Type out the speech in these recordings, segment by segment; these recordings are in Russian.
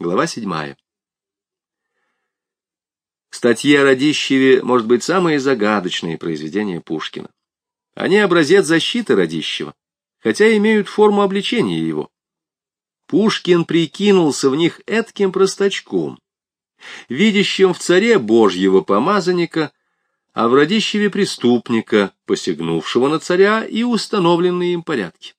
Глава 7. Статьи о Радищеве, может быть, самые загадочные произведения Пушкина. Они образец защиты Радищева, хотя имеют форму обличения его. Пушкин прикинулся в них этким простачком, видящим в царе божьего помазанника, а в Радищеве преступника, посягнувшего на царя и установленные им порядки.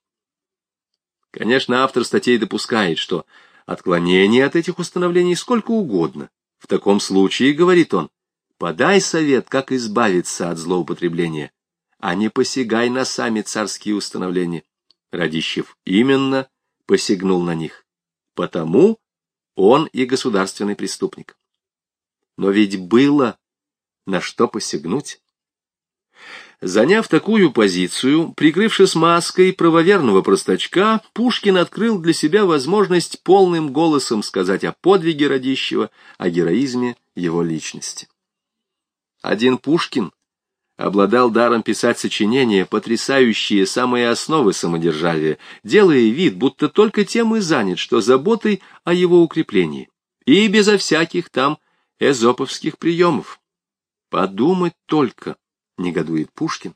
Конечно, автор статей допускает, что отклонение от этих установлений сколько угодно. В таком случае, говорит он, подай совет, как избавиться от злоупотребления, а не посягай на сами царские установления. Радищев именно посягнул на них. Потому он и государственный преступник. Но ведь было на что посягнуть. Заняв такую позицию, прикрывшись маской правоверного простачка, Пушкин открыл для себя возможность полным голосом сказать о подвиге Радищева, о героизме его личности. Один Пушкин обладал даром писать сочинения, потрясающие самые основы самодержавия, делая вид, будто только тем и занят, что заботой о его укреплении, и безо всяких там эзоповских приемов. Подумать только, негодует Пушкин,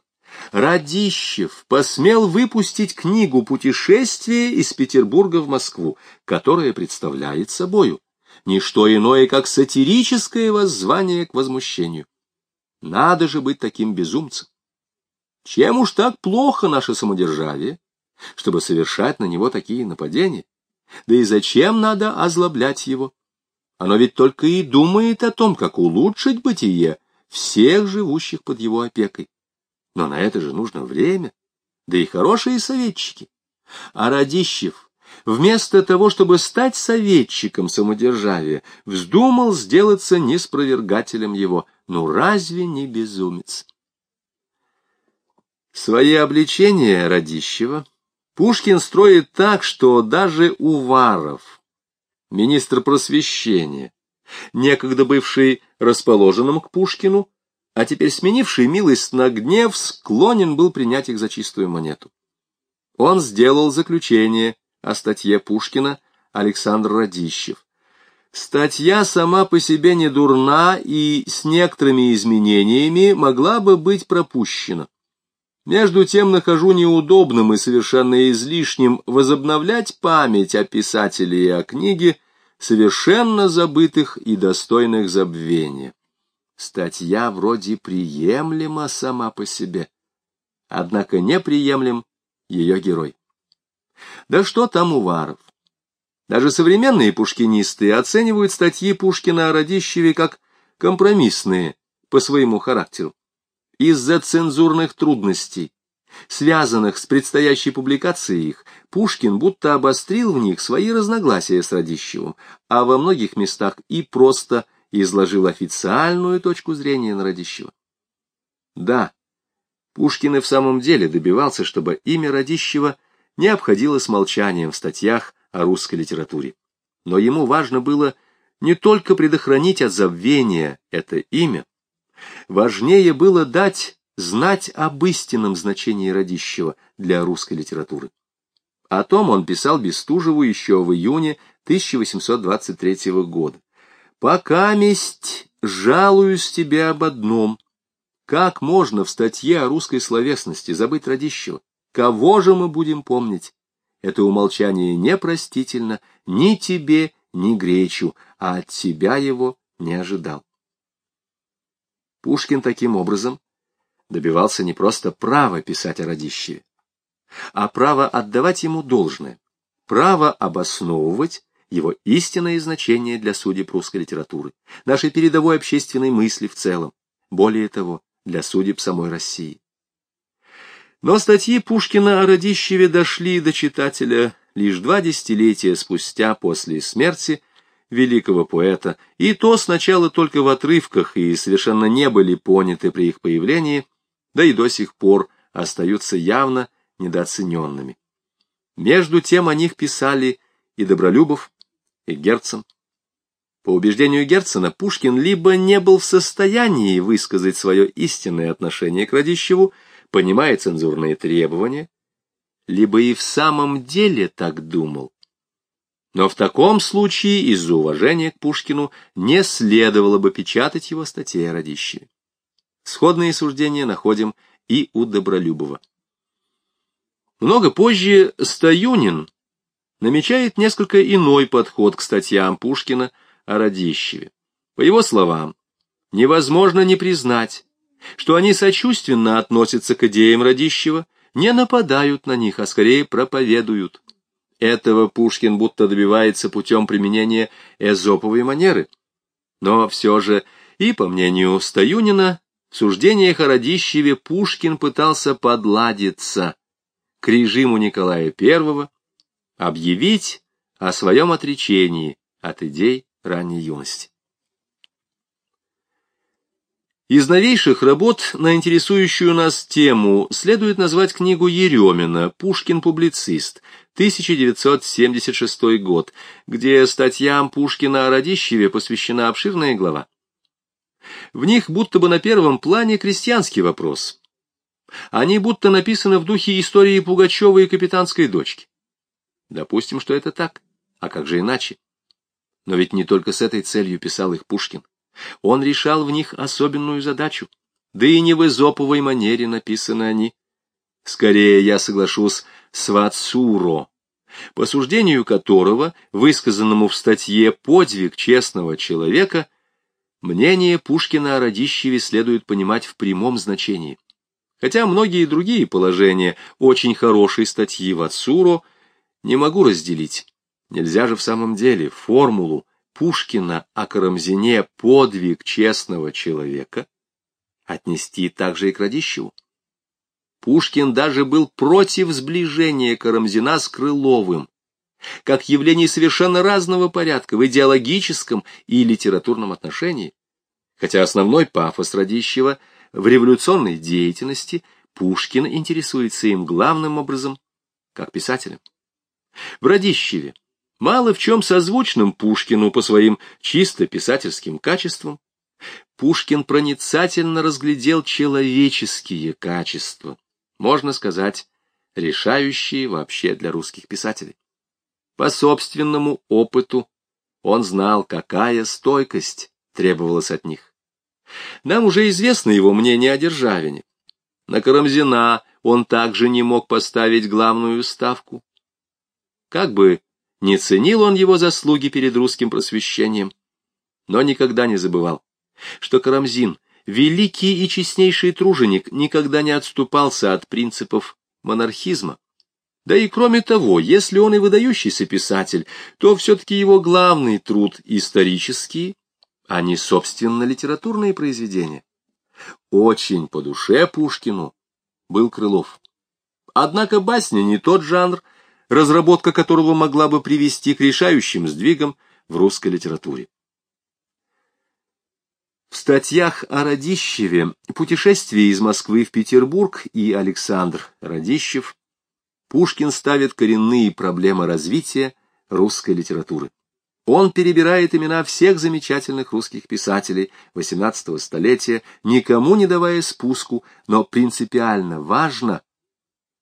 Радищев посмел выпустить книгу «Путешествие из Петербурга в Москву», которая представляет собою не что иное, как сатирическое воззвание к возмущению. Надо же быть таким безумцем. Чем уж так плохо наше самодержавие, чтобы совершать на него такие нападения? Да и зачем надо озлоблять его? Оно ведь только и думает о том, как улучшить бытие всех живущих под его опекой. Но на это же нужно время, да и хорошие советчики. А Радищев, вместо того, чтобы стать советчиком самодержавия, вздумал сделаться неспровергателем его. Ну разве не безумец? Свои обличения Радищева Пушкин строит так, что даже Уваров, министр просвещения, некогда бывший расположенным к Пушкину, а теперь сменивший милость на гнев, склонен был принять их за чистую монету. Он сделал заключение о статье Пушкина Александр Радищев. Статья сама по себе не дурна и с некоторыми изменениями могла бы быть пропущена. Между тем нахожу неудобным и совершенно излишним возобновлять память о писателе и о книге, совершенно забытых и достойных забвения. Статья вроде приемлема сама по себе, однако неприемлем ее герой. Да что там Уваров? Даже современные пушкинисты оценивают статьи Пушкина о Радищеве как компромиссные по своему характеру. Из-за цензурных трудностей, связанных с предстоящей публикацией их, Пушкин будто обострил в них свои разногласия с Радищевым, а во многих местах и просто изложил официальную точку зрения на Радищева. Да, Пушкин и в самом деле добивался, чтобы имя Радищева не обходилось молчанием в статьях о русской литературе. Но ему важно было не только предохранить от забвения это имя, важнее было дать знать об истинном значении Радищева для русской литературы. О том он писал Бестужеву еще в июне 1823 года. «Пока месть жалуюсь тебе об одном. Как можно в статье о русской словесности забыть Радищева? Кого же мы будем помнить? Это умолчание непростительно ни тебе, ни Гречу, а от тебя его не ожидал. Пушкин таким образом добивался не просто права писать о Радищеве, а право отдавать ему должное, право обосновывать его истинное значение для судеб русской литературы, нашей передовой общественной мысли в целом, более того, для судеб самой России. Но статьи Пушкина о Радищеве дошли до читателя лишь два десятилетия спустя после смерти великого поэта, и то сначала только в отрывках и совершенно не были поняты при их появлении, да и до сих пор остаются явно недооцененными. Между тем о них писали и Добролюбов, и Герцен. По убеждению Герцена, Пушкин либо не был в состоянии высказать свое истинное отношение к Радищеву, понимая цензурные требования, либо и в самом деле так думал, Но в таком случае из-за уважения к Пушкину не следовало бы печатать его статьи о Радищеве. Сходные суждения находим и у Добролюбова. Много позже Стоюнин намечает несколько иной подход к статьям Пушкина о Радищеве. По его словам, невозможно не признать, что они сочувственно относятся к идеям Радищева, не нападают на них, а скорее проповедуют. Этого Пушкин будто добивается путем применения эзоповой манеры. Но все же, и по мнению Стоюнина, в суждениях о Радищеве Пушкин пытался подладиться к режиму Николая I, объявить о своем отречении от идей ранней юности. Из новейших работ на интересующую нас тему следует назвать книгу Еремина «Пушкин-публицист», 1976 год, где статьям Пушкина о Радищеве посвящена обширная глава. В них будто бы на первом плане крестьянский вопрос. Они будто написаны в духе истории Пугачева и капитанской дочки. Допустим, что это так, а как же иначе? Но ведь не только с этой целью писал их Пушкин. Он решал в них особенную задачу, да и не в эзоповой манере написаны они. Скорее, я соглашусь с Вацуро, по суждению которого, высказанному в статье «Подвиг честного человека», мнение Пушкина о Радищеве следует понимать в прямом значении. Хотя многие другие положения очень хорошей статьи Вацуро не могу разделить. Нельзя же в самом деле формулу Пушкина о Карамзине «Подвиг честного человека» отнести также и к Радищеву. Пушкин даже был против сближения Карамзина с Крыловым, как явлений совершенно разного порядка в идеологическом и литературном отношении, хотя основной пафос Радищева в революционной деятельности Пушкин интересуется им главным образом как писателем. В Радищеве мало в чем созвучным Пушкину по своим чисто писательским качествам, Пушкин проницательно разглядел человеческие качества, можно сказать, решающие вообще для русских писателей. По собственному опыту он знал, какая стойкость требовалась от них. Нам уже известно его мнение о Державине. На Карамзина он также не мог поставить главную ставку. Как бы не ценил он его заслуги перед русским просвещением, но никогда не забывал, что Карамзин, великий и честнейший труженик, никогда не отступался от принципов монархизма. Да и кроме того, если он и выдающийся писатель, то все-таки его главный труд исторический, а не собственно литературные произведения. Очень по душе Пушкину был Крылов. Однако басня не тот жанр, разработка которого могла бы привести к решающим сдвигам в русской литературе. В статьях о Радищеве «Путешествие из Москвы в Петербург» и Александр Радищев Пушкин ставит коренные проблемы развития русской литературы. Он перебирает имена всех замечательных русских писателей XVIII столетия, никому не давая спуску, но принципиально важно,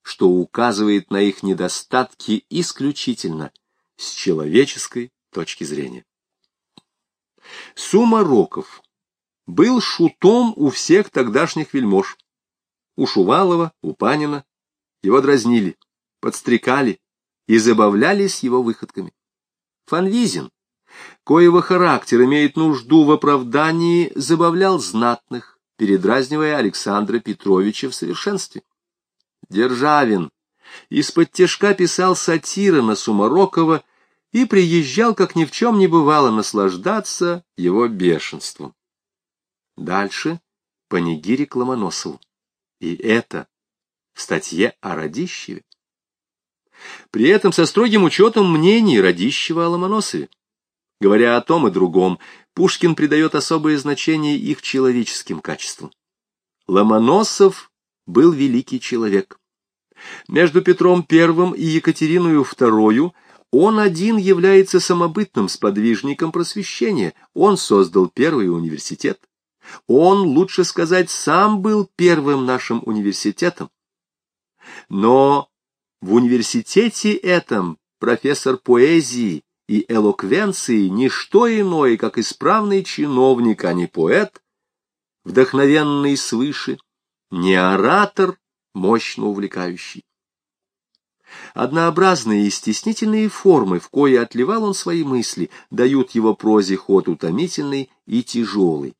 что указывает на их недостатки исключительно с человеческой точки зрения. Сумароков был шутом у всех тогдашних вельмож. У Шувалова, у Панина. Его дразнили, подстрекали и забавлялись его выходками. Фанвизин, коего характер имеет нужду в оправдании, забавлял знатных, передразнивая Александра Петровича в совершенстве. Державин из-под тяжка писал сатиры на Сумарокова и приезжал, как ни в чем не бывало, наслаждаться его бешенством. Дальше панигирик Ломоносову. И это в статье о Радищеве. При этом со строгим учетом мнений Радищева о Ломоносове. Говоря о том и другом, Пушкин придает особое значение их человеческим качествам. Ломоносов был великий человек. Между Петром I и Екатериной II он один является самобытным сподвижником просвещения. Он создал первый университет. Он, лучше сказать, сам был первым нашим университетом. Но в университете этом профессор поэзии и элоквенции не что иное, как исправный чиновник, а не поэт, вдохновенный свыше, не оратор, мощно увлекающий. Однообразные и стеснительные формы, в кои отливал он свои мысли, дают его прозе ход утомительный и тяжелый.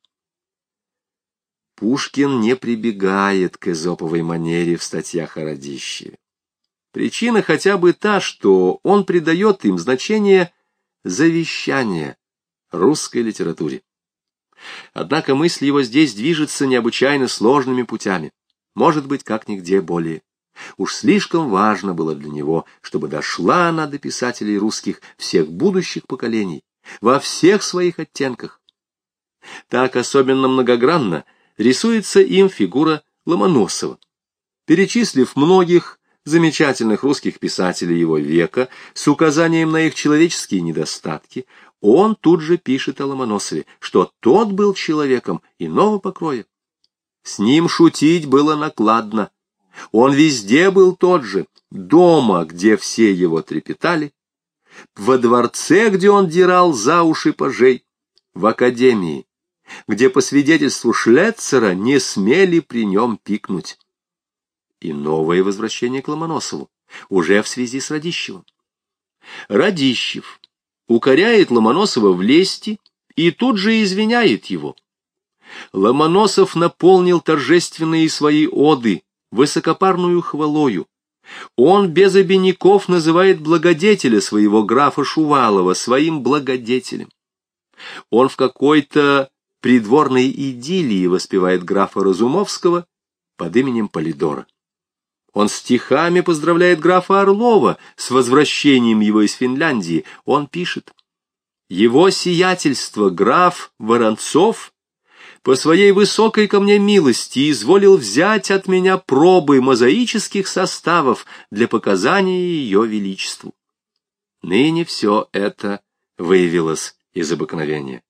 Пушкин не прибегает к эзоповой манере в статьях о Радищеве. Причина хотя бы та, что он придает им значение завещания русской литературе. Однако мысль его здесь движется необычайно сложными путями, может быть, как нигде более. Уж слишком важно было для него, чтобы дошла она до писателей русских всех будущих поколений, во всех своих оттенках. Так особенно многогранно рисуется им фигура Ломоносова. Перечислив многих замечательных русских писателей его века с указанием на их человеческие недостатки, он тут же пишет о Ломоносове, что тот был человеком иного покроя. С ним шутить было накладно, он везде был тот же, дома, где все его трепетали, во дворце, где он дирал за уши пажей, в академии, где, по свидетельству Шлецера, не смели при нем пикнуть. И новое возвращение к Ломоносову, уже в связи с Радищевым. Радищев укоряет Ломоносова в лести и тут же извиняет его. Ломоносов наполнил торжественные свои оды высокопарную хвалою. Он без обиняков называет благодетеля своего графа Шувалова своим благодетелем. Он в какой-то придворной идиллии воспевает графа Разумовского под именем Полидора. Он стихами поздравляет графа Орлова с возвращением его из Финляндии. Он пишет «Его сиятельство граф Воронцов по своей высокой ко мне милости изволил взять от меня пробы мозаических составов для показания ее величеству. Ныне все это выявилось из обыкновения.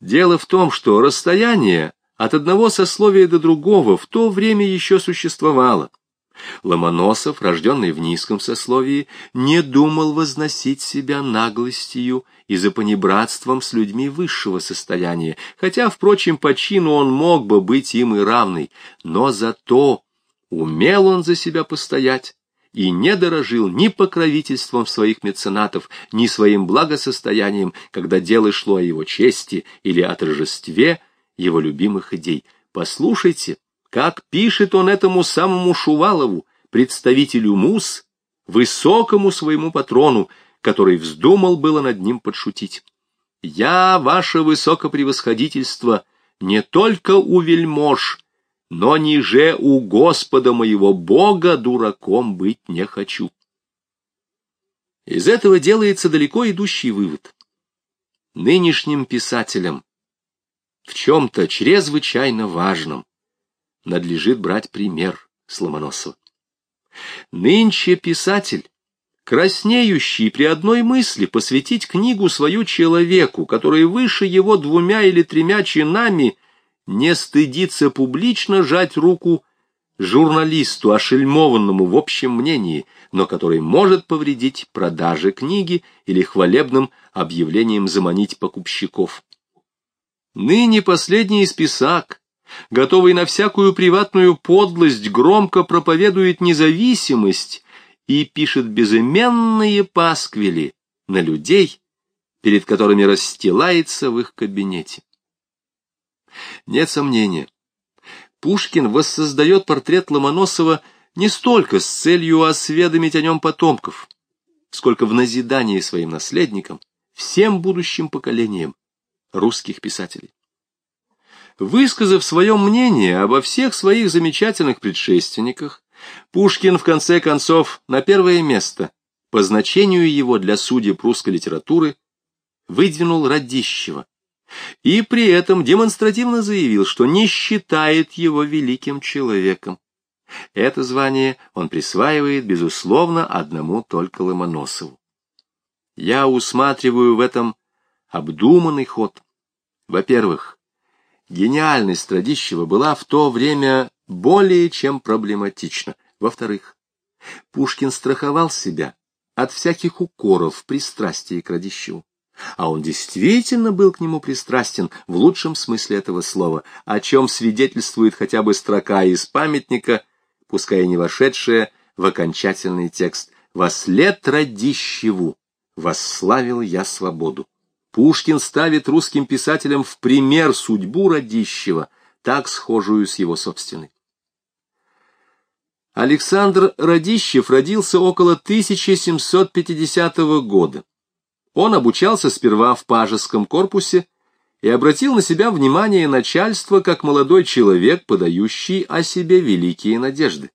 Дело в том, что расстояние от одного сословия до другого в то время еще существовало. Ломоносов, рожденный в низком сословии, не думал возносить себя наглостью и запанибратством с людьми высшего состояния, хотя, впрочем, по чину он мог бы быть им и равный, но зато умел он за себя постоять и не дорожил ни покровительством своих меценатов, ни своим благосостоянием, когда дело шло о его чести или о торжестве его любимых идей. Послушайте, как пишет он этому самому Шувалову, представителю мус, высокому своему патрону, который вздумал было над ним подшутить. «Я, ваше высокопревосходительство, не только у вельмож, но ниже у Господа моего Бога дураком быть не хочу». Из этого делается далеко идущий вывод. Нынешним писателям в чем-то чрезвычайно важном надлежит брать пример с Ломоносова. Нынче писатель, краснеющий при одной мысли посвятить книгу свою человеку, который выше его двумя или тремя чинами, не стыдится публично жать руку журналисту, ошельмованному в общем мнении, но который может повредить продаже книги или хвалебным объявлением заманить покупщиков. Ныне последний списак, готовый на всякую приватную подлость, громко проповедует независимость и пишет безыменные пасквили на людей, перед которыми расстилается в их кабинете. Нет сомнения, Пушкин воссоздает портрет Ломоносова не столько с целью осведомить о нем потомков, сколько в назидании своим наследникам, всем будущим поколениям русских писателей. Высказав свое мнение обо всех своих замечательных предшественниках, Пушкин, в конце концов, на первое место, по значению его для судеб русской литературы, выдвинул Радищева, и при этом демонстративно заявил, что не считает его великим человеком. Это звание он присваивает, безусловно, одному только Ломоносову. Я усматриваю в этом обдуманный ход. Во-первых, Гениальность Радищева была в то время более чем проблематична. Во-вторых, Пушкин страховал себя от всяких укоров, пристрастий к Радищеву. А он действительно был к нему пристрастен в лучшем смысле этого слова, о чем свидетельствует хотя бы строка из памятника, пускай и не вошедшая в окончательный текст «Вослед Радищеву восславил я свободу». Пушкин ставит русским писателям в пример судьбу Радищева, так схожую с его собственной. Александр Радищев родился около 1750 года. Он обучался сперва в пажеском корпусе и обратил на себя внимание начальства как молодой человек, подающий о себе великие надежды.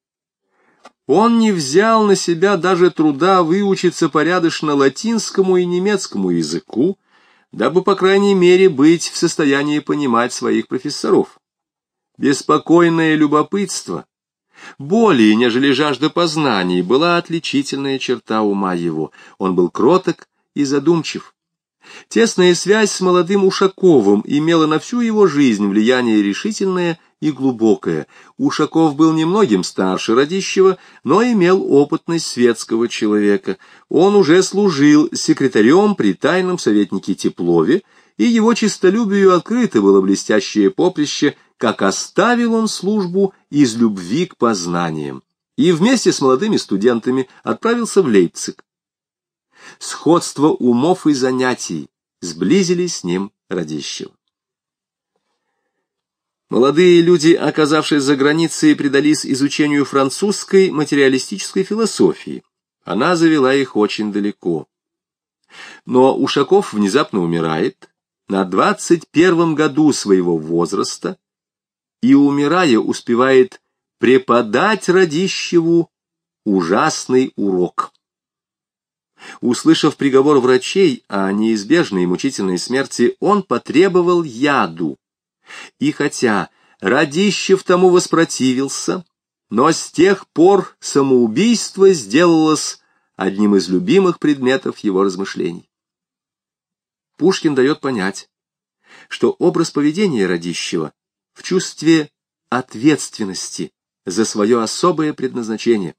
Он не взял на себя даже труда выучиться порядочно латинскому и немецкому языку, дабы, по крайней мере, быть в состоянии понимать своих профессоров. Беспокойное любопытство, более, нежели жажда познаний, была отличительная черта ума его. Он был кроток и задумчив. Тесная связь с молодым Ушаковым имела на всю его жизнь влияние решительное и глубокое. Ушаков был немногим старше Радищева, но имел опытность светского человека. Он уже служил секретарем при тайном советнике Теплове, и его честолюбию открыто было блестящее поприще, как оставил он службу из любви к познаниям, и вместе с молодыми студентами отправился в Лейпциг сходство умов и занятий сблизили с ним Радищева. Молодые люди, оказавшись за границей, предались изучению французской материалистической философии. Она завела их очень далеко. Но Ушаков внезапно умирает на двадцать первом году своего возраста и, умирая, успевает преподать Радищеву ужасный урок. Услышав приговор врачей о неизбежной и мучительной смерти, он потребовал яду. И хотя Радищев тому воспротивился, но с тех пор самоубийство сделалось одним из любимых предметов его размышлений. Пушкин дает понять, что образ поведения Радищева в чувстве ответственности за свое особое предназначение.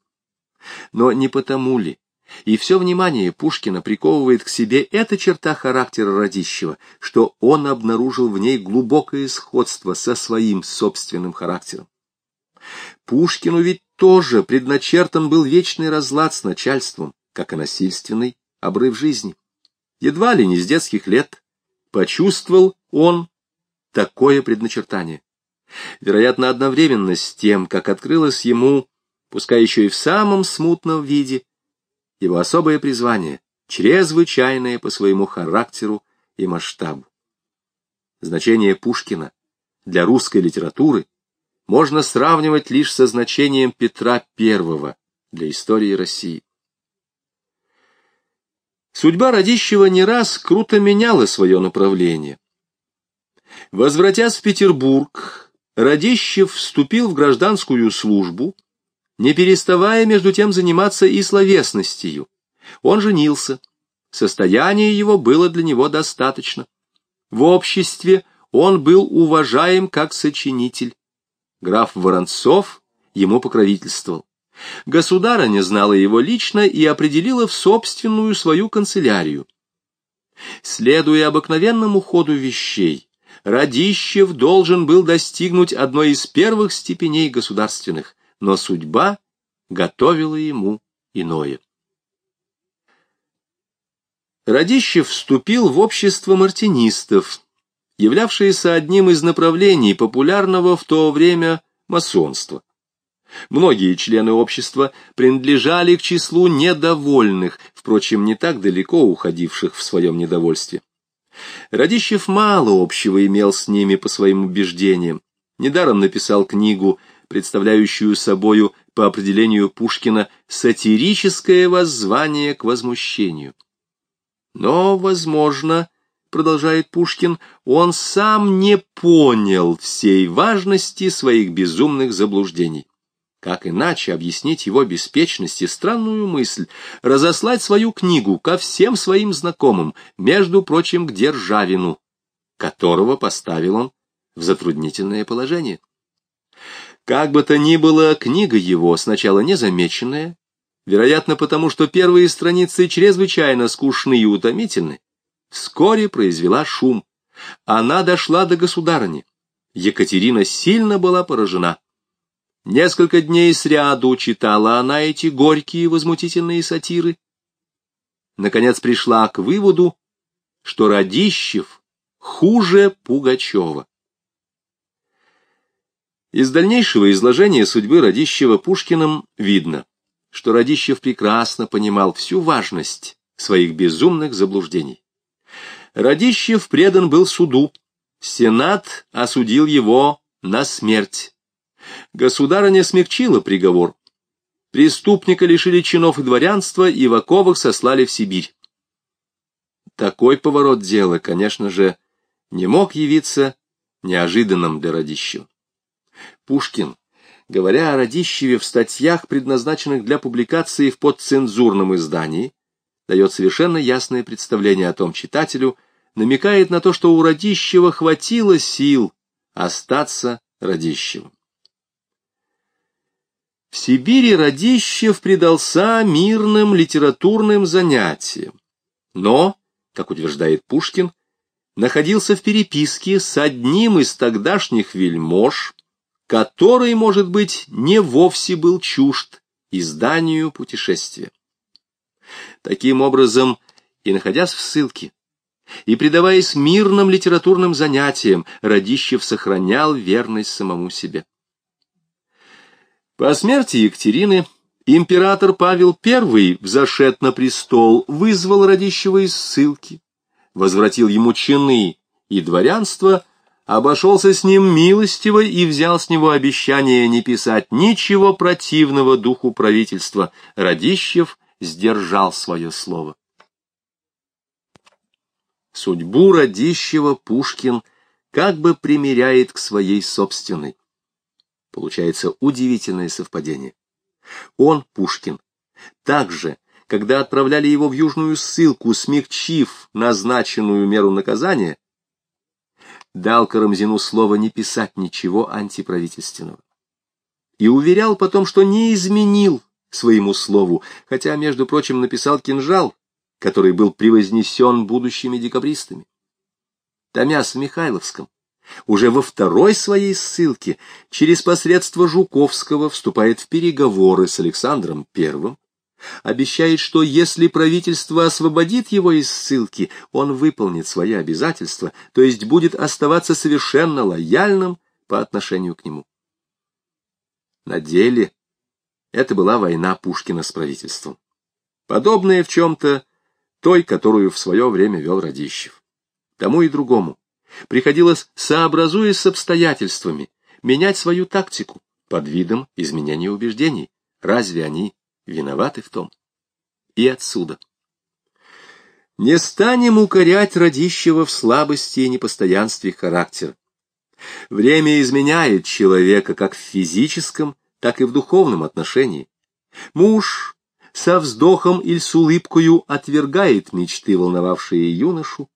Но не потому ли, и все внимание Пушкина приковывает к себе эта черта характера Радищева, что он обнаружил в ней глубокое сходство со своим собственным характером. Пушкину ведь тоже предначертан был вечный разлад с начальством, как и насильственный обрыв жизни. Едва ли не с детских лет почувствовал он такое предначертание. Вероятно, одновременно с тем, как открылось ему, пускай еще и в самом смутном виде, его особое призвание, чрезвычайное по своему характеру и масштабу. Значение Пушкина для русской литературы можно сравнивать лишь со значением Петра I для истории России. Судьба Радищева не раз круто меняла свое направление. Возвратясь в Петербург, Радищев вступил в гражданскую службу не переставая между тем заниматься и словесностью. Он женился. Состояние его было для него достаточно. В обществе он был уважаем как сочинитель. Граф Воронцов ему покровительствовал. Государыня знала его лично и определила в собственную свою канцелярию. Следуя обыкновенному ходу вещей, Радищев должен был достигнуть одной из первых степеней государственных но судьба готовила ему иное. Радищев вступил в общество мартинистов, являвшееся одним из направлений популярного в то время масонства. Многие члены общества принадлежали к числу недовольных, впрочем, не так далеко уходивших в своем недовольстве. Радищев мало общего имел с ними по своим убеждениям. Недаром написал книгу представляющую собою, по определению Пушкина, сатирическое воззвание к возмущению. Но, возможно, продолжает Пушкин, он сам не понял всей важности своих безумных заблуждений. Как иначе объяснить его беспечность и странную мысль, разослать свою книгу ко всем своим знакомым, между прочим, к Державину, которого поставил он в затруднительное положение? Как бы то ни было, книга его, сначала незамеченная, вероятно потому, что первые страницы чрезвычайно скучны и утомительны, вскоре произвела шум. Она дошла до государыни. Екатерина сильно была поражена. Несколько дней сряду читала она эти горькие возмутительные сатиры. Наконец пришла к выводу, что Радищев хуже Пугачева. Из дальнейшего изложения судьбы Радищева Пушкиным видно, что Радищев прекрасно понимал всю важность своих безумных заблуждений. Радищев предан был суду, Сенат осудил его на смерть. Государыня смягчила приговор. Преступника лишили чинов и дворянства и в оковах сослали в Сибирь. Такой поворот дела, конечно же, не мог явиться неожиданным для Радищева. Пушкин, говоря о Радищеве в статьях, предназначенных для публикации в подцензурном издании, дает совершенно ясное представление о том читателю, намекает на то, что у Радищева хватило сил остаться Радищевым. В Сибири Радищев предался мирным литературным занятиям, но, как утверждает Пушкин, находился в переписке с одним из тогдашних вельмож, который, может быть, не вовсе был чужд изданию путешествия. Таким образом, и находясь в ссылке, и предаваясь мирным литературным занятиям, Радищев сохранял верность самому себе. По смерти Екатерины император Павел I, взошед на престол, вызвал Радищева из ссылки, возвратил ему чины и дворянство – обошелся с ним милостиво и взял с него обещание не писать ничего противного духу правительства. Радищев сдержал свое слово. Судьбу Радищева Пушкин как бы примеряет к своей собственной. Получается удивительное совпадение. Он, Пушкин, также, когда отправляли его в южную ссылку, смягчив назначенную меру наказания, дал Карамзину слово не писать ничего антиправительственного. И уверял потом, что не изменил своему слову, хотя, между прочим, написал кинжал, который был превознесен будущими декабристами. Томяс в Михайловском, уже во второй своей ссылке, через посредство Жуковского вступает в переговоры с Александром Первым, обещает, что если правительство освободит его из ссылки, он выполнит свои обязательства, то есть будет оставаться совершенно лояльным по отношению к нему. На деле это была война Пушкина с правительством, подобная в чем-то той, которую в свое время вел Радищев. Тому и другому приходилось, сообразуясь с обстоятельствами, менять свою тактику под видом изменения убеждений. Разве они виноваты в том. И отсюда. Не станем укорять родищего в слабости и непостоянстве характера. Время изменяет человека как в физическом, так и в духовном отношении. Муж со вздохом или с улыбкою отвергает мечты, волновавшие юношу,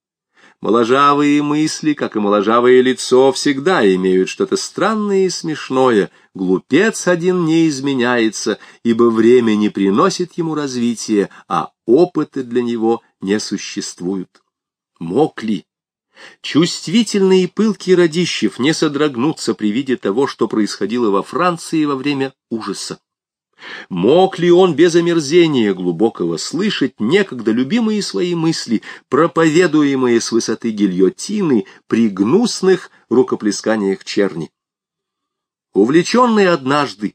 Моложавые мысли, как и моложавое лицо, всегда имеют что-то странное и смешное. Глупец один не изменяется, ибо время не приносит ему развития, а опыты для него не существуют. Мог ли? Чувствительный и пылкий Радищев не содрогнуться при виде того, что происходило во Франции во время ужаса. Мог ли он без омерзения глубокого слышать некогда любимые свои мысли, проповедуемые с высоты гильотины при гнусных рукоплесканиях черни? Увлеченный однажды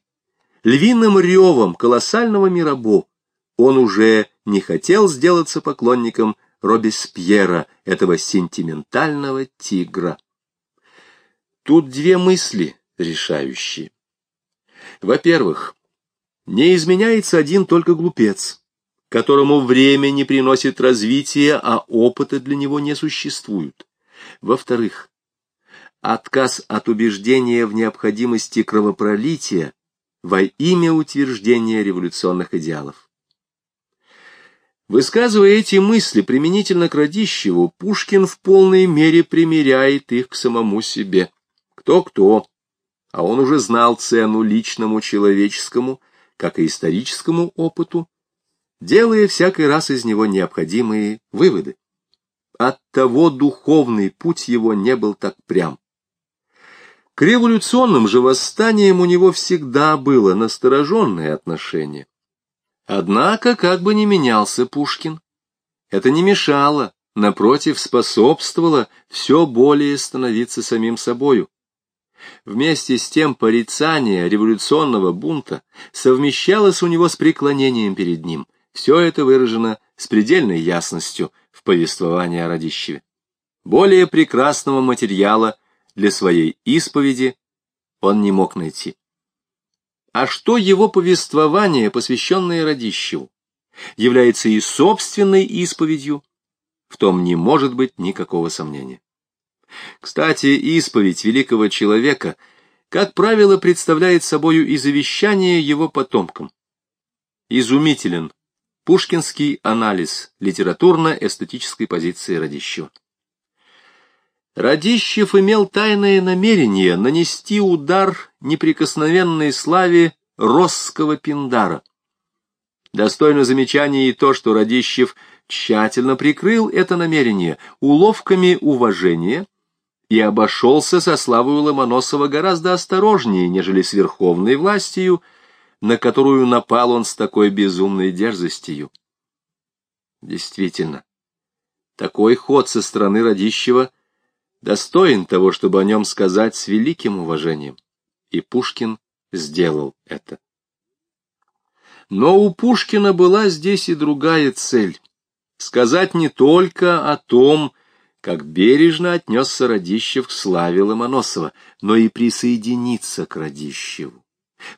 львиным ревом колоссального Мирабо, он уже не хотел сделаться поклонником Робеспьера, этого сентиментального тигра. Тут две мысли решающие. Во-первых, не изменяется один только глупец, которому время не приносит развития, а опыта для него не существуют. Во-вторых, отказ от убеждения в необходимости кровопролития во имя утверждения революционных идеалов. Высказывая эти мысли применительно к Радищеву, Пушкин в полной мере примеряет их к самому себе. Кто-кто, а он уже знал цену личному человеческому, как и историческому опыту, делая всякий раз из него необходимые выводы. Оттого духовный путь его не был так прям. К революционным же восстаниям у него всегда было настороженное отношение. Однако, как бы ни менялся Пушкин, это не мешало, напротив, способствовало все более становиться самим собою. Вместе с тем порицание революционного бунта совмещалось у него с преклонением перед ним. Все это выражено с предельной ясностью в повествовании о Радищеве. Более прекрасного материала для своей исповеди он не мог найти. А что его повествование, посвященное Радищеву, является и собственной исповедью, в том не может быть никакого сомнения. Кстати, исповедь великого человека, как правило, представляет собою и завещание его потомкам. Изумителен пушкинский анализ литературно-эстетической позиции Радищева. Радищев имел тайное намерение нанести удар неприкосновенной славе Росского Пиндара. Достойно замечания и то, что Радищев тщательно прикрыл это намерение уловками уважения и обошелся со славой Ломоносова гораздо осторожнее, нежели с верховной властью, на которую напал он с такой безумной дерзостью. Действительно, такой ход со стороны Радищева достоин того, чтобы о нем сказать с великим уважением. И Пушкин сделал это. Но у Пушкина была здесь и другая цель — сказать не только о том, как бережно отнесся Радищев к славе Ломоносова, но и присоединиться к Радищеву.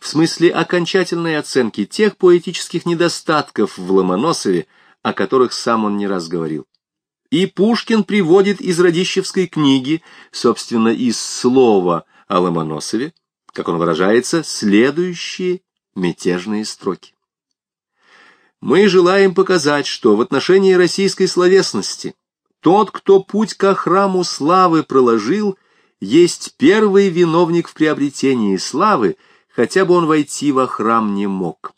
В смысле окончательной оценки тех поэтических недостатков в Ломоносове, о которых сам он не раз говорил. И Пушкин приводит из Радищевской книги, собственно, из слова о Ломоносове, как он выражается, следующие мятежные строки. Мы желаем показать, что в отношении российской словесности тот, кто путь ко храму славы проложил, есть первый виновник в приобретении славы, хотя бы он войти во храм не мог.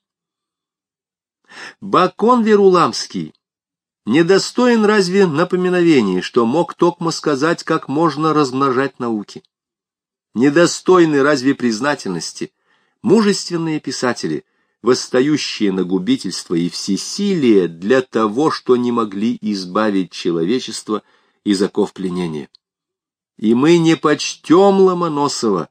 Бакон Веруламский недостоин разве напоминовения, что мог Токмо сказать, как можно размножать науки? Недостойны разве признательности мужественные писатели, восстающие на губительство и всесилие для того, что не могли избавить человечество из оков пленения? И мы не почтем Ломоносова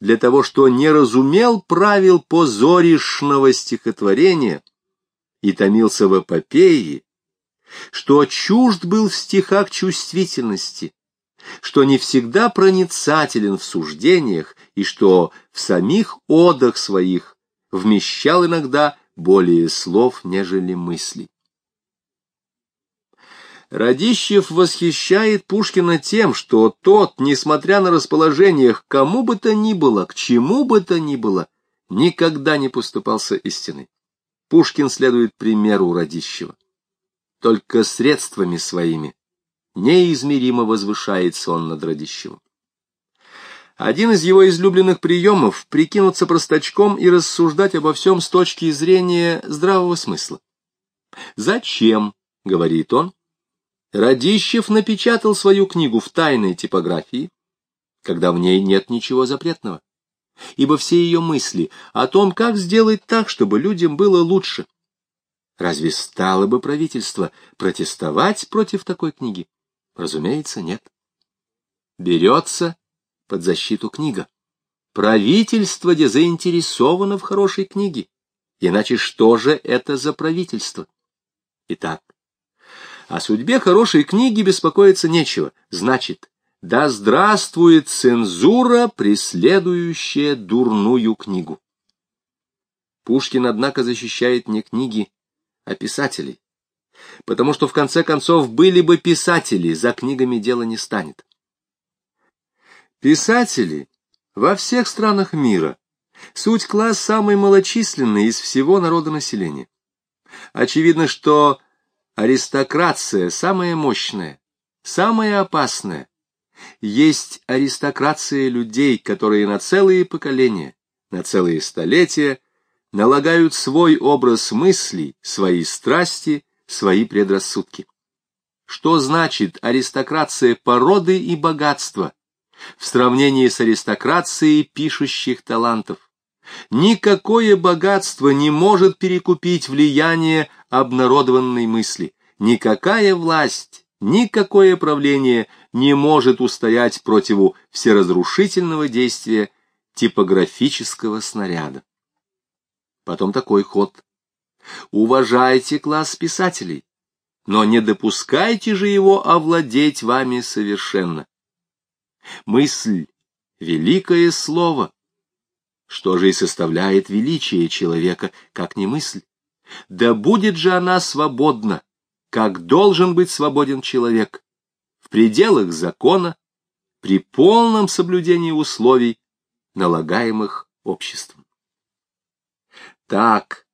для того, что не разумел правил позоришного стихотворения и томился в эпопее, что чужд был в стихах чувствительности, что не всегда проницателен в суждениях и что в самих одах своих вмещал иногда более слов, нежели мыслей. Радищев восхищает Пушкина тем, что тот, несмотря на расположение к кому бы то ни было, к чему бы то ни было, никогда не поступался истиной. Пушкин следует примеру Радищева только средствами своими. Неизмеримо возвышается он над Радищевым. Один из его излюбленных приемов — прикинуться простачком и рассуждать обо всем с точки зрения здравого смысла. «Зачем?» — говорит он. Радищев напечатал свою книгу в тайной типографии, когда в ней нет ничего запретного, ибо все ее мысли о том, как сделать так, чтобы людям было лучше, Разве стало бы правительство протестовать против такой книги? Разумеется, нет. Берется под защиту книга. Правительство где заинтересовано в хорошей книге. Иначе что же это за правительство? Итак, о судьбе хорошей книги беспокоиться нечего. Значит, да здравствует цензура, преследующая дурную книгу. Пушкин, однако, защищает не книги, а писателей. Потому что, в конце концов, были бы писатели, за книгами дело не станет. Писатели во всех странах мира суть класс самый малочисленный из всего народонаселения. Очевидно, что аристокрация самая мощная, самая опасная. Есть аристокрация людей, которые на целые поколения, на целые столетия налагают свой образ мыслей, свои страсти, свои предрассудки. Что значит аристокрация породы и богатства в сравнении с аристокрацией пишущих талантов? Никакое богатство не может перекупить влияние обнародованной мысли. Никакая власть, никакое правление не может устоять противу всеразрушительного действия типографического снаряда. Потом такой ход. Уважайте класс писателей, но не допускайте же его овладеть вами совершенно. Мысль — великое слово. Что же и составляет величие человека, как не мысль? Да будет же она свободна, как должен быть свободен человек, в пределах закона, при полном соблюдении условий, налагаемых обществом. Так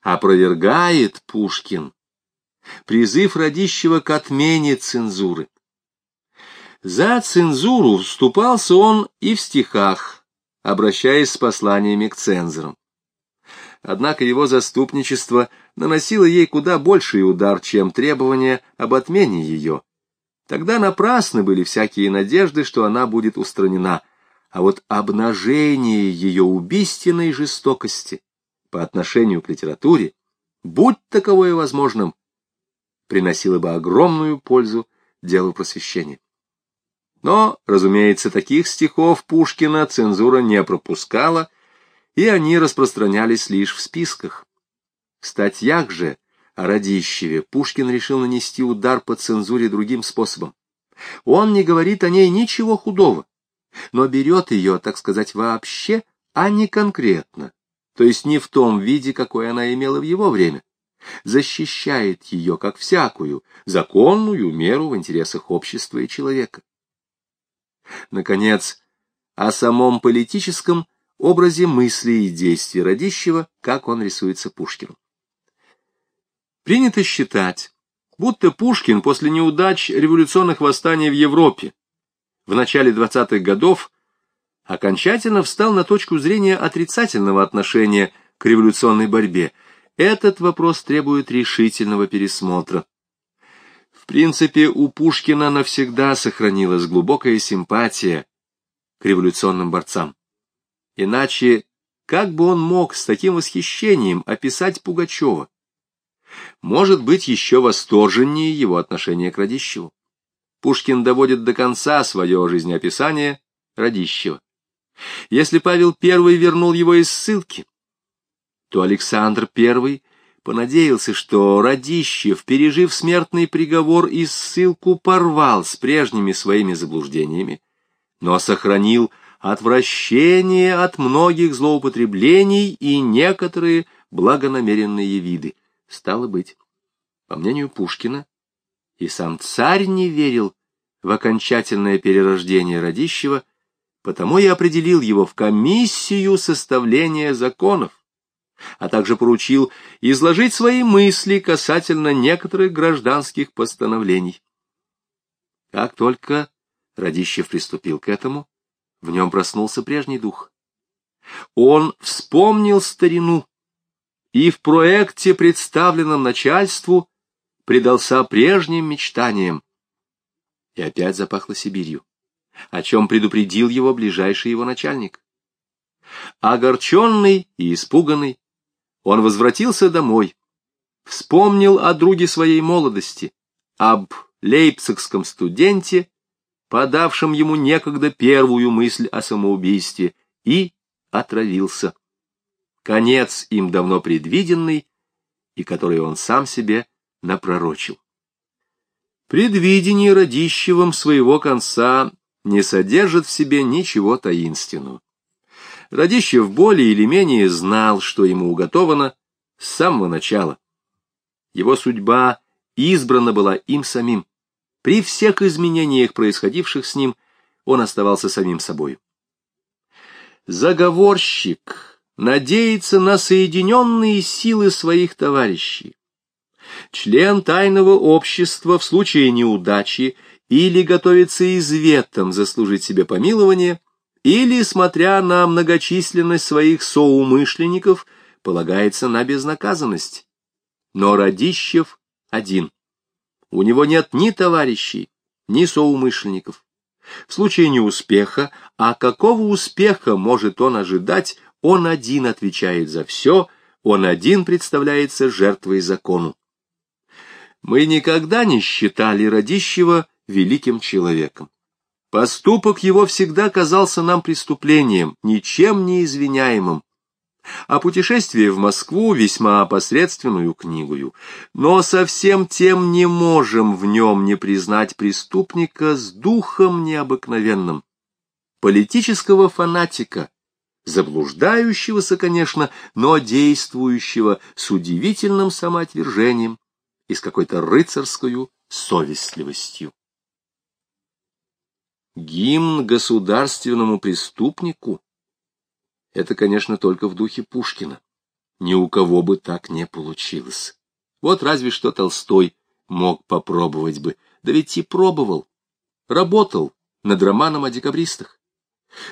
опровергает Пушкин призыв Радищева к отмене цензуры. За цензуру вступался он и в стихах, обращаясь с посланиями к цензорам. Однако его заступничество наносило ей куда больший удар, чем требование об отмене ее. Тогда напрасны были всякие надежды, что она будет устранена, а вот обнажение ее убийственной жестокости по отношению к литературе, будь таковое возможным, приносило бы огромную пользу делу просвещения. Но, разумеется, таких стихов Пушкина цензура не пропускала, и они распространялись лишь в списках. В статьях же о Радищеве Пушкин решил нанести удар по цензуре другим способом. Он не говорит о ней ничего худого, но берет ее, так сказать, вообще, а не конкретно, то есть не в том виде, какой она имела в его время. Защищает ее, как всякую, законную меру в интересах общества и человека. Наконец, о самом политическом образе мысли и действий Радищева, как он рисуется Пушкину. Принято считать, будто Пушкин после неудач революционных восстаний в Европе в начале 20-х годов окончательно встал на точку зрения отрицательного отношения к революционной борьбе. Этот вопрос требует решительного пересмотра. В принципе, у Пушкина навсегда сохранилась глубокая симпатия к революционным борцам. Иначе как бы он мог с таким восхищением описать Пугачева? Может быть, еще восторженнее его отношение к Радищеву. Пушкин доводит до конца свое жизнеописание Радищева. Если Павел I вернул его из ссылки, то Александр I понадеялся, что Радищев, пережив смертный приговор и ссылку, порвал с прежними своими заблуждениями, но сохранил отвращение от многих злоупотреблений и некоторые благонамеренные виды. Стало быть, по мнению Пушкина, и сам царь не верил в окончательное перерождение Радищева, потому и определил его в комиссию составления законов, а также поручил изложить свои мысли касательно некоторых гражданских постановлений. Как только Радищев приступил к этому, в нем проснулся прежний дух. Он вспомнил старину и в проекте, представленном начальству, предался прежним мечтаниям. И опять запахло Сибирью о чем предупредил его ближайший его начальник. Огорченный и испуганный, он возвратился домой, вспомнил о друге своей молодости, об лейпцигском студенте, подавшем ему некогда первую мысль о самоубийстве, и отравился. Конец им давно предвиденный, и который он сам себе напророчил. Предвидение Радищевым своего конца не содержит в себе ничего таинственного. Радищев более или менее знал, что ему уготовано с самого начала. Его судьба избрана была им самим. При всех изменениях, происходивших с ним, он оставался самим собой. Заговорщик надеется на соединенные силы своих товарищей. Член тайного общества в случае неудачи или готовится изветом заслужить себе помилование, или, смотря на многочисленность своих соумышленников, полагается на безнаказанность. Но Радищев один. У него нет ни товарищей, ни соумышленников. В случае неуспеха, а какого успеха может он ожидать, он один отвечает за все, он один представляется жертвой закону. Мы никогда не считали Радищева великим человеком. Поступок его всегда казался нам преступлением, ничем не извиняемым, а путешествие в Москву весьма опосредственную книгою, но совсем тем не можем в нем не признать преступника с духом необыкновенным, политического фанатика, заблуждающегося, конечно, но действующего с удивительным самоотвержением и с какой-то рыцарской совестливостью. Гимн государственному преступнику — это, конечно, только в духе Пушкина. Ни у кого бы так не получилось. Вот разве что Толстой мог попробовать бы. Да ведь и пробовал. Работал над романом о декабристах.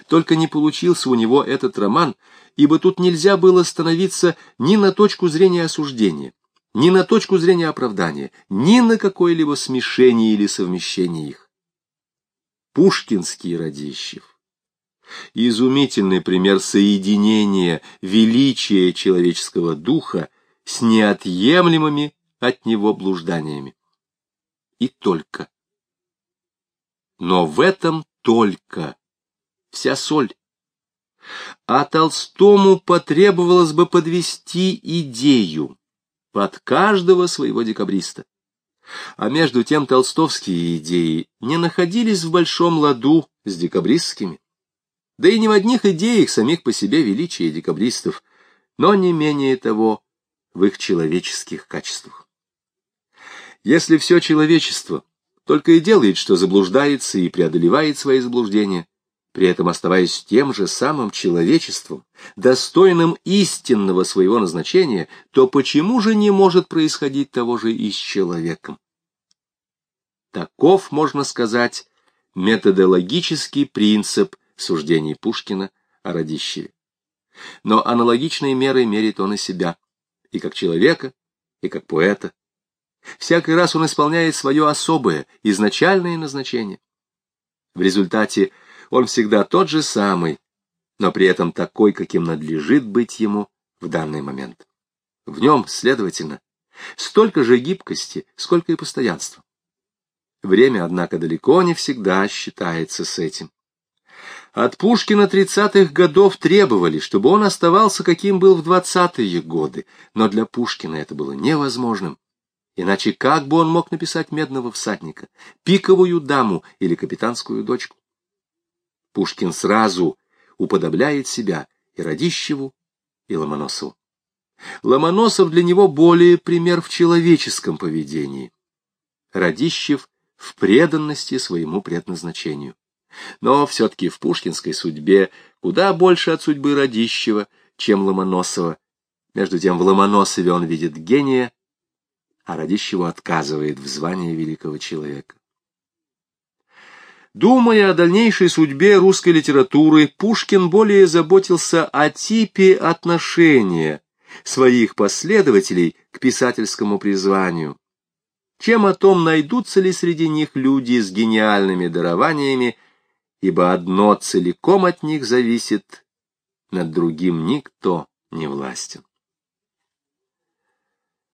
Только не получился у него этот роман, ибо тут нельзя было становиться ни на точку зрения осуждения, ни на точку зрения оправдания, ни на какое-либо смешение или совмещение их. Пушкинский Радищев. Изумительный пример соединения величия человеческого духа с неотъемлемыми от него блужданиями. И только. Но в этом только вся соль. А Толстому потребовалось бы подвести идею под каждого своего декабриста. А между тем толстовские идеи не находились в большом ладу с декабристскими. Да и не в одних идеях самих по себе величия декабристов, но не менее того в их человеческих качествах. Если все человечество только и делает, что заблуждается и преодолевает свои заблуждения, при этом оставаясь тем же самым человечеством, достойным истинного своего назначения, то почему же не может происходить того же и с человеком? Таков, можно сказать, методологический принцип суждений Пушкина о Радищеве. Но аналогичные меры мерит он и себя, и как человека, и как поэта. Всякий раз он исполняет свое особое, изначальное назначение. В результате он всегда тот же самый, но при этом такой, каким надлежит быть ему в данный момент. В нем, следовательно, столько же гибкости, сколько и постоянства. Время, однако, далеко не всегда считается с этим. От Пушкина тридцатых годов требовали, чтобы он оставался каким был в двадцатые годы, но для Пушкина это было невозможным. Иначе как бы он мог написать «Медного всадника», «Пиковую даму» или «Капитанскую дочку»? Пушкин сразу уподобляет себя и Радищеву, и Ломоносову. Ломоносов для него более пример в человеческом поведении. Радищев в преданности своему предназначению. Но все-таки в пушкинской судьбе куда больше от судьбы Радищева, чем Ломоносова. Между тем в Ломоносове он видит гения, а Радищеву отказывает в звании великого человека. Думая о дальнейшей судьбе русской литературы, Пушкин более заботился о типе отношения своих последователей к писательскому призванию, чем о том, найдутся ли среди них люди с гениальными дарованиями, ибо одно целиком от них зависит, над другим никто не властен.